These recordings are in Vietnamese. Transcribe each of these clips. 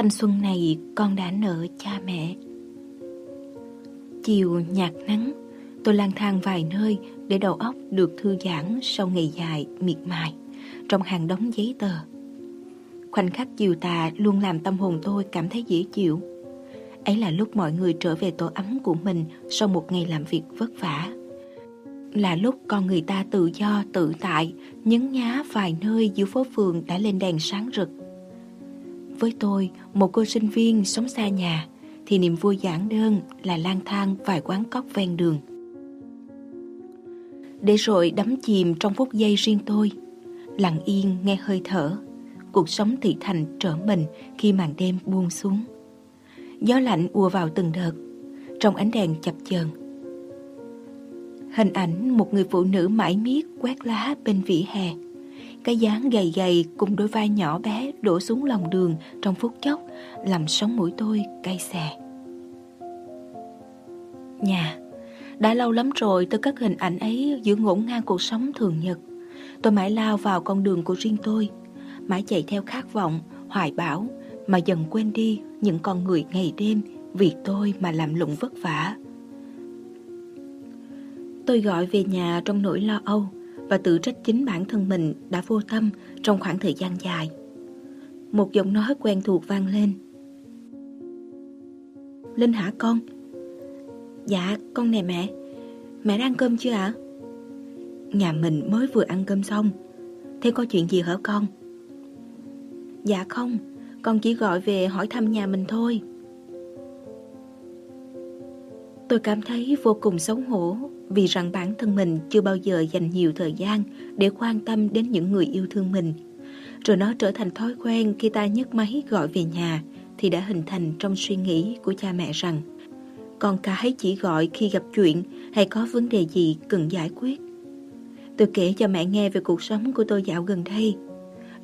Thanh xuân này con đã nợ cha mẹ. Chiều nhạt nắng Tôi lang thang vài nơi Để đầu óc được thư giãn Sau ngày dài miệt mài Trong hàng đống giấy tờ. Khoảnh khắc chiều tà luôn làm tâm hồn tôi cảm thấy dễ chịu. Ấy là lúc mọi người trở về tổ ấm của mình Sau một ngày làm việc vất vả. Là lúc con người ta tự do, tự tại Nhấn nhá vài nơi giữa phố phường đã lên đèn sáng rực với tôi, một cô sinh viên sống xa nhà, thì niềm vui giản đơn là lang thang vài quán cóc ven đường. Để rồi đắm chìm trong phút giây riêng tôi, lặng yên nghe hơi thở, cuộc sống thị thành trở mình khi màn đêm buông xuống. Gió lạnh ùa vào từng đợt, trong ánh đèn chập chờn. Hình ảnh một người phụ nữ mãi miết quét lá bên vỉa hè cái dáng gầy gầy cùng đôi vai nhỏ bé đổ xuống lòng đường trong phút chốc làm sống mũi tôi cay xè. Nhà Đã lâu lắm rồi tôi cất hình ảnh ấy giữa ngổn ngang cuộc sống thường nhật. Tôi mãi lao vào con đường của riêng tôi, mãi chạy theo khát vọng, hoài bão mà dần quên đi những con người ngày đêm vì tôi mà làm lụng vất vả. Tôi gọi về nhà trong nỗi lo âu và tự trách chính bản thân mình đã vô tâm trong khoảng thời gian dài. Một giọng nói quen thuộc vang lên. Linh hả con? Dạ, con nè mẹ. Mẹ đã ăn cơm chưa ạ? Nhà mình mới vừa ăn cơm xong. Thế có chuyện gì hả con? Dạ không, con chỉ gọi về hỏi thăm nhà mình thôi. Tôi cảm thấy vô cùng xấu hổ vì rằng bản thân mình chưa bao giờ dành nhiều thời gian để quan tâm đến những người yêu thương mình. Rồi nó trở thành thói quen khi ta nhấc máy gọi về nhà thì đã hình thành trong suy nghĩ của cha mẹ rằng, con cái chỉ gọi khi gặp chuyện hay có vấn đề gì cần giải quyết. Tôi kể cho mẹ nghe về cuộc sống của tôi dạo gần đây,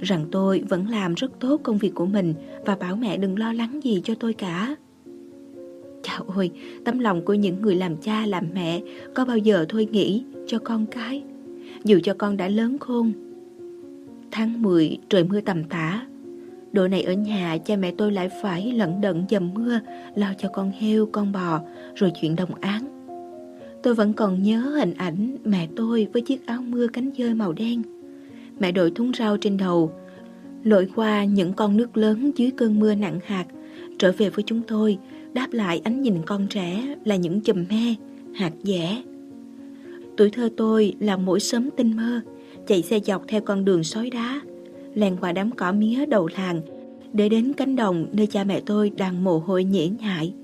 rằng tôi vẫn làm rất tốt công việc của mình và bảo mẹ đừng lo lắng gì cho tôi cả. Chào ôi, tấm lòng của những người làm cha làm mẹ có bao giờ thôi nghĩ cho con cái, dù cho con đã lớn khôn. Tháng 10 trời mưa tầm tã, độ này ở nhà cha mẹ tôi lại phải lận đận dầm mưa lo cho con heo, con bò, rồi chuyện đồng án. Tôi vẫn còn nhớ hình ảnh mẹ tôi với chiếc áo mưa cánh dơi màu đen. Mẹ đội thúng rau trên đầu, lội qua những con nước lớn dưới cơn mưa nặng hạt, trở về với chúng tôi Đáp lại ánh nhìn con trẻ là những chùm me, hạt dẻ. Tuổi thơ tôi là mỗi sớm tinh mơ, chạy xe dọc theo con đường sói đá, lèn qua đám cỏ mía đầu làng, để đến cánh đồng nơi cha mẹ tôi đang mồ hôi nhễ nhại.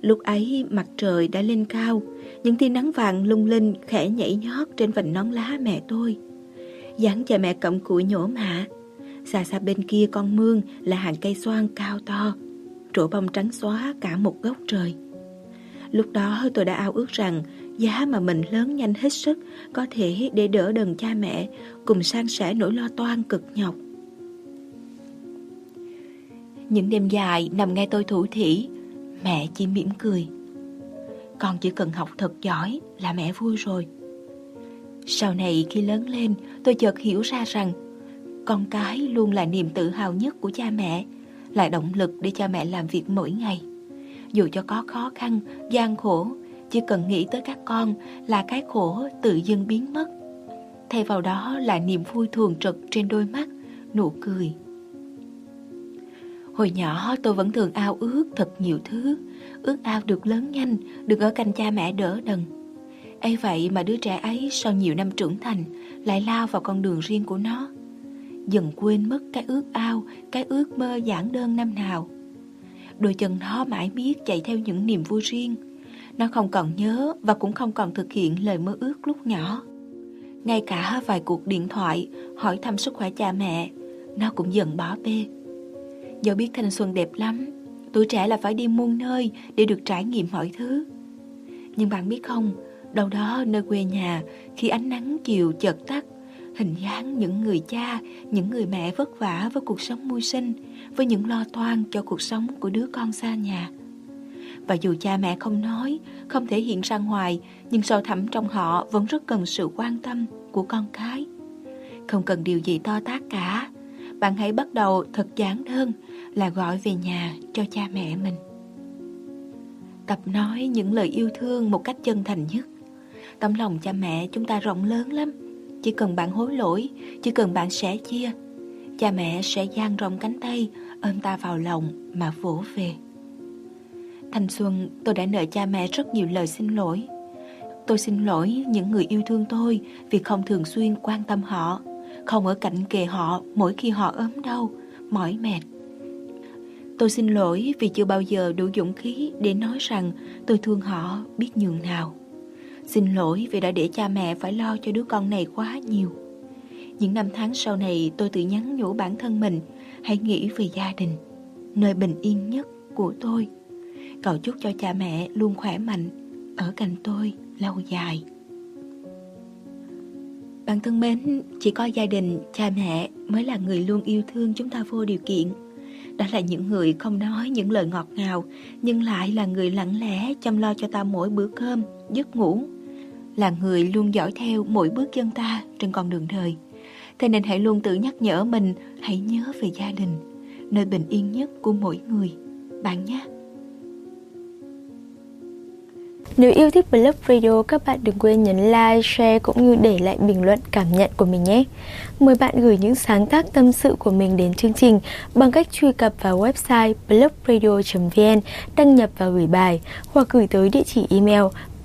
Lúc ấy mặt trời đã lên cao, những tia nắng vàng lung linh khẽ nhảy nhót trên vành nón lá mẹ tôi. dáng cha mẹ cậm cụi nhổ mạ, xa xa bên kia con mương là hàng cây xoan cao to, trổ bông trắng xóa cả một góc trời. Lúc đó tôi đã ao ước rằng giá mà mình lớn nhanh hết sức có thể để đỡ đần cha mẹ cùng san sẻ nỗi lo toan cực nhọc. Những đêm dài nằm nghe tôi thủ thỉ, mẹ chỉ mỉm cười. Con chỉ cần học thật giỏi là mẹ vui rồi. Sau này khi lớn lên tôi chợt hiểu ra rằng con cái luôn là niềm tự hào nhất của cha mẹ là động lực để cha mẹ làm việc mỗi ngày. Dù cho có khó khăn, gian khổ, chỉ cần nghĩ tới các con là cái khổ tự dưng biến mất. Thay vào đó là niềm vui thường trực trên đôi mắt, nụ cười. Hồi nhỏ tôi vẫn thường ao ước thật nhiều thứ, ước ao được lớn nhanh, được ở cạnh cha mẹ đỡ đần. ấy vậy mà đứa trẻ ấy sau nhiều năm trưởng thành lại lao vào con đường riêng của nó dần quên mất cái ước ao, cái ước mơ giản đơn năm nào. Đôi chân nó mãi biết chạy theo những niềm vui riêng. Nó không còn nhớ và cũng không còn thực hiện lời mơ ước lúc nhỏ. Ngay cả vài cuộc điện thoại hỏi thăm sức khỏe cha mẹ, nó cũng dần bỏ bê. Do biết thanh xuân đẹp lắm, tuổi trẻ là phải đi muôn nơi để được trải nghiệm mọi thứ. Nhưng bạn biết không, đâu đó nơi quê nhà, khi ánh nắng chiều chợt tắt, hình dáng những người cha, những người mẹ vất vả với cuộc sống mưu sinh, với những lo toan cho cuộc sống của đứa con xa nhà. Và dù cha mẹ không nói, không thể hiện ra ngoài, nhưng sâu thẳm trong họ vẫn rất cần sự quan tâm của con cái. Không cần điều gì to tác cả, bạn hãy bắt đầu thật giản đơn là gọi về nhà cho cha mẹ mình. Tập nói những lời yêu thương một cách chân thành nhất. Tấm lòng cha mẹ chúng ta rộng lớn lắm. Chỉ cần bạn hối lỗi, chỉ cần bạn sẻ chia, cha mẹ sẽ dang rộng cánh tay ôm ta vào lòng mà vỗ về. Thanh xuân tôi đã nợ cha mẹ rất nhiều lời xin lỗi. Tôi xin lỗi những người yêu thương tôi vì không thường xuyên quan tâm họ, không ở cạnh kề họ mỗi khi họ ốm đau, mỏi mệt. Tôi xin lỗi vì chưa bao giờ đủ dũng khí để nói rằng tôi thương họ biết nhường nào. Xin lỗi vì đã để cha mẹ phải lo cho đứa con này quá nhiều. Những năm tháng sau này tôi tự nhắn nhủ bản thân mình hãy nghĩ về gia đình, nơi bình yên nhất của tôi. Cầu chúc cho cha mẹ luôn khỏe mạnh, ở cạnh tôi lâu dài. Bạn thân mến, chỉ có gia đình, cha mẹ mới là người luôn yêu thương chúng ta vô điều kiện. Đó là những người không nói những lời ngọt ngào, nhưng lại là người lặng lẽ chăm lo cho ta mỗi bữa cơm, giấc ngủ. Là người luôn dõi theo mỗi bước chân ta trên con đường đời. Thế nên hãy luôn tự nhắc nhở mình hãy nhớ về gia đình, nơi bình yên nhất của mỗi người. Bạn nhé! Nếu yêu thích Blog Radio, các bạn đừng quên nhấn like, share cũng như để lại bình luận cảm nhận của mình nhé. Mời bạn gửi những sáng tác tâm sự của mình đến chương trình bằng cách truy cập vào website blogradio.vn, đăng nhập và gửi bài hoặc gửi tới địa chỉ email